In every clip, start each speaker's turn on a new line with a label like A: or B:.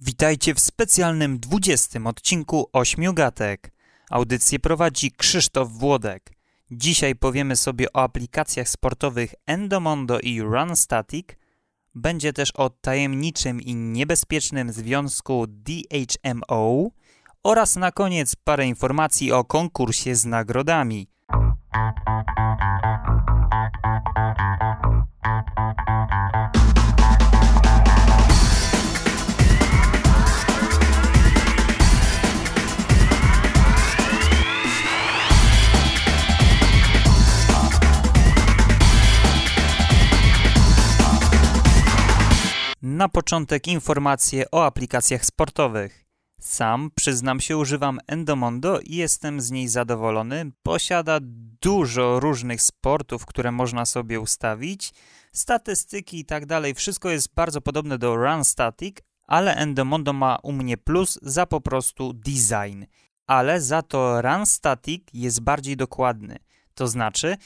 A: Witajcie w specjalnym 20 odcinku Ośmiu Gatek. Audycję prowadzi Krzysztof Włodek. Dzisiaj powiemy sobie o aplikacjach sportowych Endomondo i RunStatic. Będzie też o tajemniczym i niebezpiecznym związku DHMO oraz na koniec parę informacji o konkursie z nagrodami. Na początek informacje o aplikacjach sportowych. Sam, przyznam się, używam Endomondo i jestem z niej zadowolony. Posiada dużo różnych sportów, które można sobie ustawić, statystyki i tak dalej. Wszystko jest bardzo podobne do RunStatic, ale Endomondo ma u mnie plus za po prostu design. Ale za to RunStatic jest bardziej dokładny. To znaczy,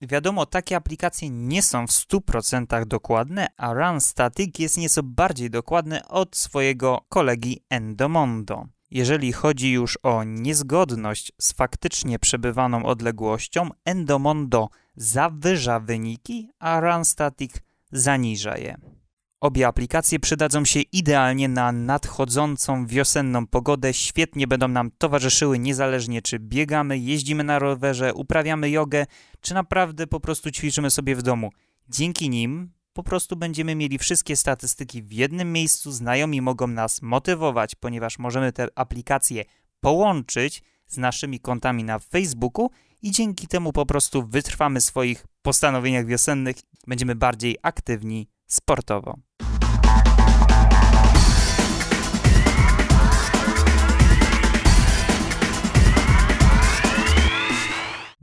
A: Wiadomo, takie aplikacje nie są w 100% dokładne, a RunStatic jest nieco bardziej dokładny od swojego kolegi Endomondo. Jeżeli chodzi już o niezgodność z faktycznie przebywaną odległością, Endomondo zawyża wyniki, a RunStatic zaniża je. Obie aplikacje przydadzą się idealnie na nadchodzącą wiosenną pogodę, świetnie będą nam towarzyszyły niezależnie czy biegamy, jeździmy na rowerze, uprawiamy jogę, czy naprawdę po prostu ćwiczymy sobie w domu. Dzięki nim po prostu będziemy mieli wszystkie statystyki w jednym miejscu, znajomi mogą nas motywować, ponieważ możemy te aplikacje połączyć z naszymi kontami na Facebooku i dzięki temu po prostu wytrwamy swoich postanowieniach wiosennych, będziemy bardziej aktywni sportowo.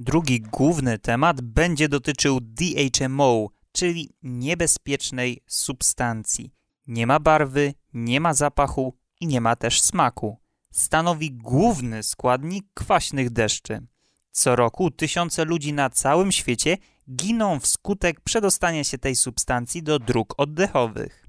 A: Drugi główny temat będzie dotyczył DHMO, czyli niebezpiecznej substancji. Nie ma barwy, nie ma zapachu i nie ma też smaku. Stanowi główny składnik kwaśnych deszczy. Co roku tysiące ludzi na całym świecie giną wskutek przedostania się tej substancji do dróg oddechowych.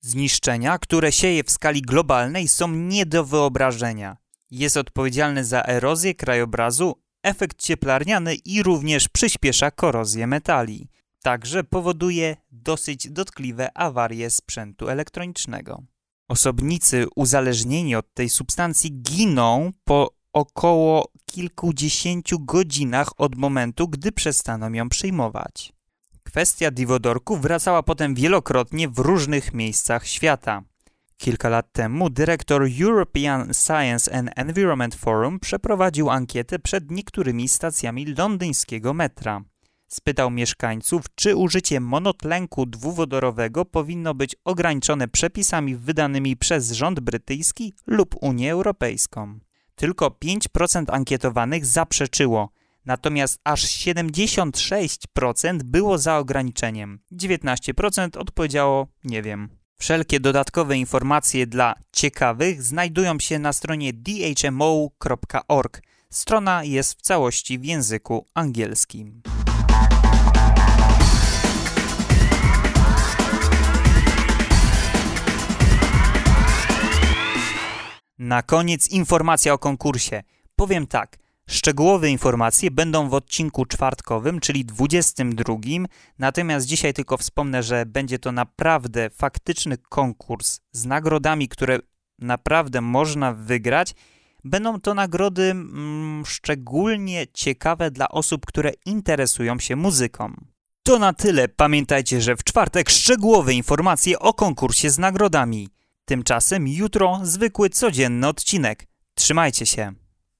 A: Zniszczenia, które sieje w skali globalnej, są nie do wyobrażenia. Jest odpowiedzialny za erozję krajobrazu, efekt cieplarniany i również przyspiesza korozję metali. Także powoduje dosyć dotkliwe awarie sprzętu elektronicznego. Osobnicy uzależnieni od tej substancji giną po około kilkudziesięciu godzinach od momentu, gdy przestaną ją przyjmować. Kwestia diwodorku wracała potem wielokrotnie w różnych miejscach świata. Kilka lat temu dyrektor European Science and Environment Forum przeprowadził ankietę przed niektórymi stacjami londyńskiego metra. Spytał mieszkańców, czy użycie monotlenku dwuwodorowego powinno być ograniczone przepisami wydanymi przez rząd brytyjski lub Unię Europejską. Tylko 5% ankietowanych zaprzeczyło, natomiast aż 76% było za ograniczeniem. 19% odpowiedziało nie wiem. Wszelkie dodatkowe informacje dla ciekawych znajdują się na stronie dhmo.org. Strona jest w całości w języku angielskim. Na koniec informacja o konkursie. Powiem tak. Szczegółowe informacje będą w odcinku czwartkowym, czyli 22. Natomiast dzisiaj tylko wspomnę, że będzie to naprawdę faktyczny konkurs z nagrodami, które naprawdę można wygrać. Będą to nagrody mm, szczególnie ciekawe dla osób, które interesują się muzyką. To na tyle. Pamiętajcie, że w czwartek szczegółowe informacje o konkursie z nagrodami. Tymczasem jutro zwykły codzienny odcinek. Trzymajcie się.